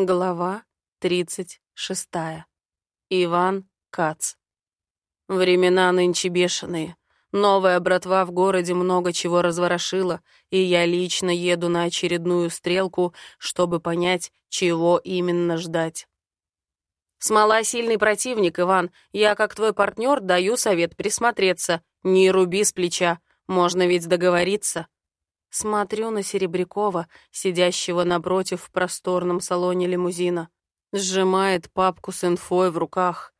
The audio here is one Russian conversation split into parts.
Глава 36. Иван Кац. Времена нынче бешеные. Новая братва в городе много чего разворошила, и я лично еду на очередную стрелку, чтобы понять, чего именно ждать. Смола — сильный противник, Иван. Я, как твой партнер, даю совет присмотреться. Не руби с плеча. Можно ведь договориться. Смотрю на Серебрякова, сидящего напротив в просторном салоне лимузина. Сжимает папку с инфой в руках.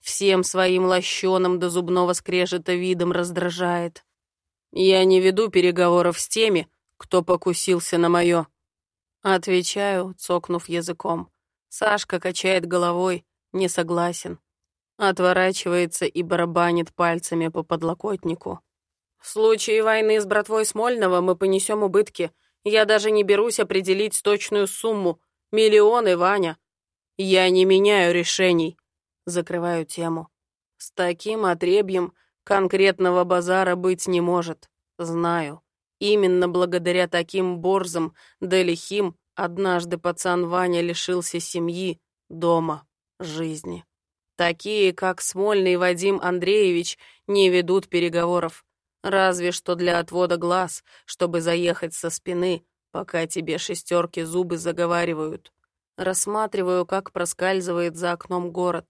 Всем своим лощеным до зубного скрежета видом раздражает. Я не веду переговоров с теми, кто покусился на мое. Отвечаю, цокнув языком. Сашка качает головой, не согласен. Отворачивается и барабанит пальцами по подлокотнику. В случае войны с братвой Смольного мы понесем убытки. Я даже не берусь определить точную сумму. Миллионы, Ваня. Я не меняю решений. Закрываю тему. С таким отребьем конкретного базара быть не может. Знаю. Именно благодаря таким борзам да лихим однажды пацан Ваня лишился семьи, дома, жизни. Такие, как Смольный Вадим Андреевич, не ведут переговоров. Разве что для отвода глаз, чтобы заехать со спины, пока тебе шестерки зубы заговаривают. Рассматриваю, как проскальзывает за окном город.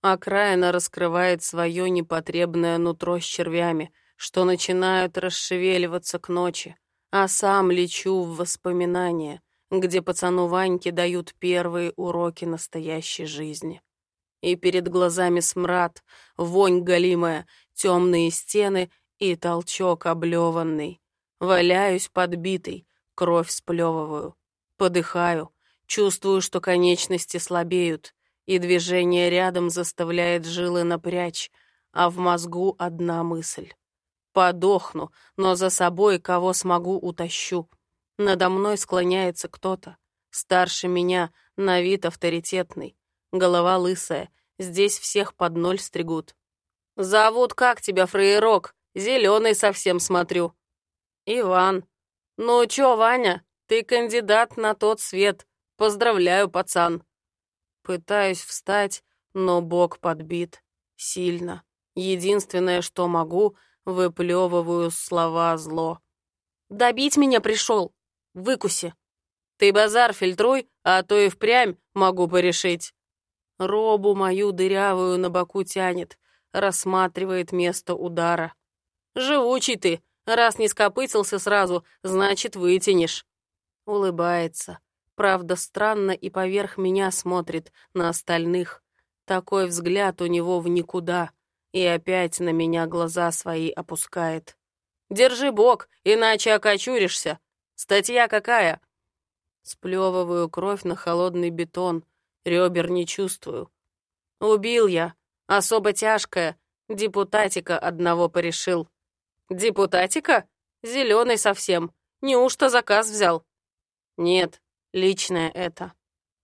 Окраина раскрывает свое непотребное нутро с червями, что начинают расшевеливаться к ночи, а сам лечу в воспоминания, где пацану Ваньке дают первые уроки настоящей жизни. И перед глазами смрад, вонь голимая, темные стены и толчок облеванный. Валяюсь подбитый, кровь сплевываю. Подыхаю, чувствую, что конечности слабеют, и движение рядом заставляет жилы напрячь, а в мозгу одна мысль. Подохну, но за собой кого смогу утащу. Надо мной склоняется кто-то, старше меня, на вид авторитетный, голова лысая, здесь всех под ноль стригут. «Зовут как тебя, фраерок?» Зеленый совсем смотрю. Иван. Ну чё, Ваня, ты кандидат на тот свет. Поздравляю, пацан. Пытаюсь встать, но бок подбит. Сильно. Единственное, что могу, выплевываю слова зло. Добить меня пришел. Выкуси. Ты базар фильтруй, а то и впрямь могу порешить. Робу мою дырявую на боку тянет, рассматривает место удара. Живучий ты. Раз не скопытился сразу, значит, вытянешь. Улыбается. Правда, странно и поверх меня смотрит на остальных. Такой взгляд у него в никуда. И опять на меня глаза свои опускает. Держи бок, иначе окочуришься. Статья какая? Сплевываю кровь на холодный бетон. Ребер не чувствую. Убил я. Особо тяжкая. Депутатика одного порешил. «Депутатика? Зеленый совсем. Неужто заказ взял?» «Нет, личное это».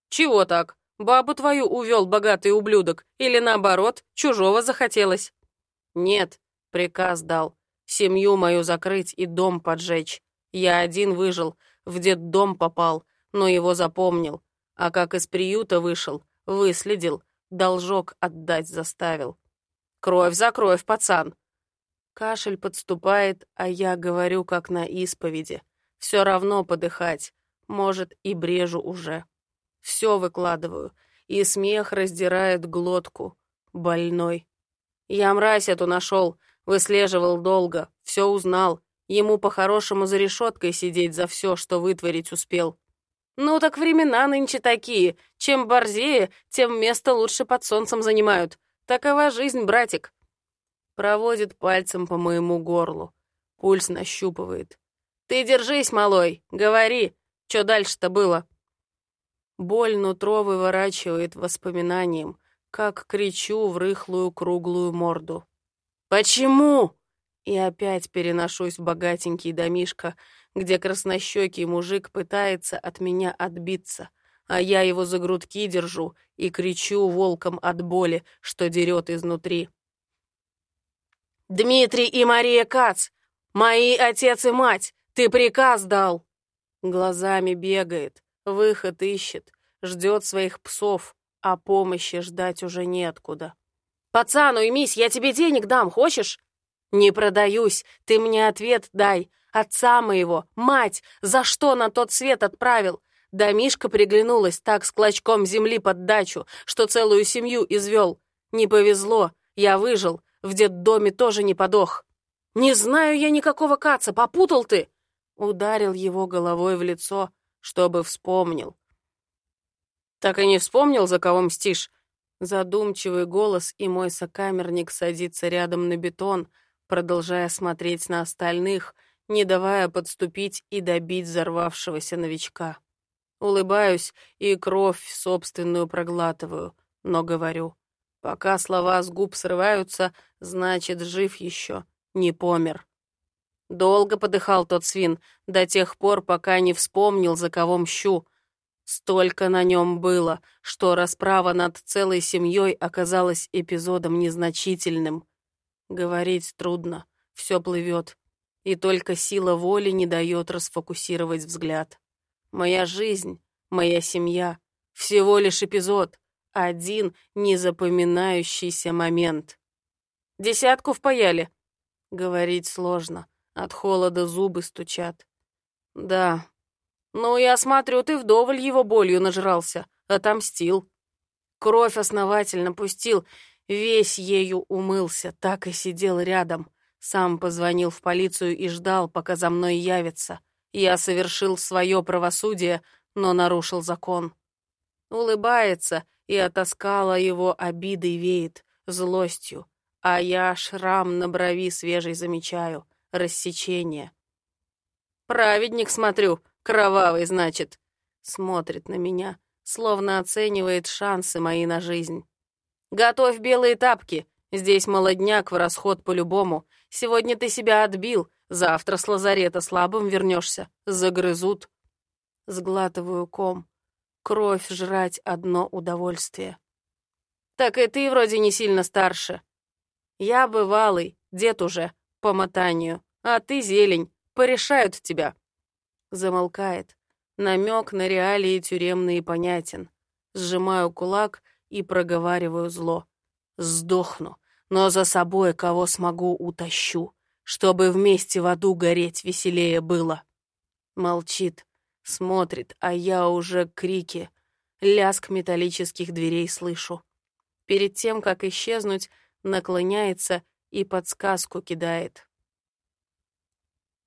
«Чего так? Бабу твою увел богатый ублюдок? Или наоборот, чужого захотелось?» «Нет, приказ дал. Семью мою закрыть и дом поджечь. Я один выжил, в детдом попал, но его запомнил. А как из приюта вышел, выследил, должок отдать заставил. Кровь за кровь, пацан. Кашель подступает, а я говорю, как на исповеди. Все равно подыхать. Может, и брежу уже. Все выкладываю. И смех раздирает глотку. Больной. Я мразь эту нашел. Выслеживал долго. Все узнал. Ему по-хорошему за решеткой сидеть за все, что вытворить успел. Ну так времена нынче такие. Чем борзее, тем место лучше под солнцем занимают. Такова жизнь, братик. Проводит пальцем по моему горлу. Пульс нащупывает. «Ты держись, малой, говори, что дальше-то было?» Боль нутро выворачивает воспоминанием, как кричу в рыхлую круглую морду. «Почему?» И опять переношусь в богатенький домишко, где краснощекий мужик пытается от меня отбиться, а я его за грудки держу и кричу волком от боли, что дерет изнутри. «Дмитрий и Мария Кац! Мои отец и мать! Ты приказ дал!» Глазами бегает, выход ищет, ждет своих псов, а помощи ждать уже неоткуда. «Пацан, уймись, я тебе денег дам, хочешь?» «Не продаюсь, ты мне ответ дай. Отца моего, мать, за что на тот свет отправил? Да Мишка приглянулась так с клочком земли под дачу, что целую семью извел. Не повезло, я выжил, в детдоме тоже не подох. Не знаю я никакого каца, попутал ты!» Ударил его головой в лицо, чтобы вспомнил. «Так и не вспомнил, за кого мстишь?» Задумчивый голос, и мой сокамерник садится рядом на бетон, продолжая смотреть на остальных, не давая подступить и добить взорвавшегося новичка. Улыбаюсь и кровь собственную проглатываю, но говорю. Пока слова с губ срываются, значит, жив еще, не помер. Долго подыхал тот свин, до тех пор, пока не вспомнил, за кого мщу. Столько на нем было, что расправа над целой семьей оказалась эпизодом незначительным. Говорить трудно, все плывет, и только сила воли не дает расфокусировать взгляд. Моя жизнь, моя семья — всего лишь эпизод, один незапоминающийся момент. «Десятку впаяли?» Говорить сложно, от холода зубы стучат. «Да, ну, я смотрю, ты вдоволь его болью нажрался, отомстил. Кровь основательно пустил, весь ею умылся, так и сидел рядом. Сам позвонил в полицию и ждал, пока за мной явится. Я совершил свое правосудие, но нарушил закон. Улыбается, и отоскала его обидой веет, злостью. А я шрам на брови свежий замечаю, рассечение. «Праведник, смотрю», Кровавый, значит. Смотрит на меня, словно оценивает шансы мои на жизнь. Готовь белые тапки. Здесь молодняк в расход по-любому. Сегодня ты себя отбил, завтра с лазарета слабым вернешься. Загрызут. Сглатываю ком. Кровь жрать одно удовольствие. Так и ты вроде не сильно старше. Я бывалый, дед уже, по мотанию. А ты зелень, порешают тебя. Замолкает. Намек на реалии тюремные понятен. Сжимаю кулак и проговариваю зло. Сдохну, но за собой кого смогу утащу, чтобы вместе в аду гореть веселее было. Молчит, смотрит, а я уже крики, ляск металлических дверей слышу. Перед тем, как исчезнуть, наклоняется и подсказку кидает.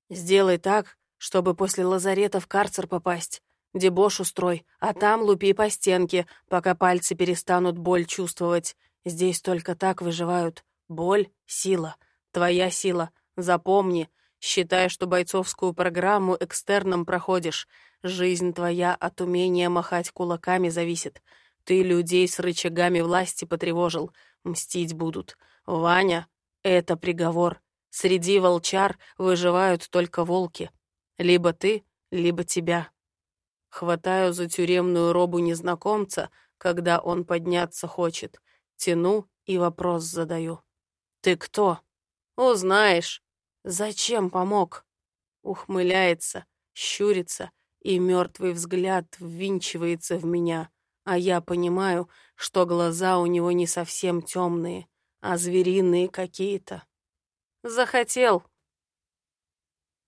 «Сделай так, чтобы после лазарета в карцер попасть. Дебош устрой, а там лупи по стенке, пока пальцы перестанут боль чувствовать. Здесь только так выживают. Боль — сила. Твоя сила. Запомни. Считай, что бойцовскую программу экстерном проходишь. Жизнь твоя от умения махать кулаками зависит. Ты людей с рычагами власти потревожил. Мстить будут. Ваня — это приговор. Среди волчар выживают только волки. Либо ты, либо тебя. Хватаю за тюремную робу незнакомца, когда он подняться хочет. Тяну и вопрос задаю. «Ты кто?» «Узнаешь». «Зачем помог?» Ухмыляется, щурится, и мертвый взгляд ввинчивается в меня, а я понимаю, что глаза у него не совсем темные, а звериные какие-то. «Захотел,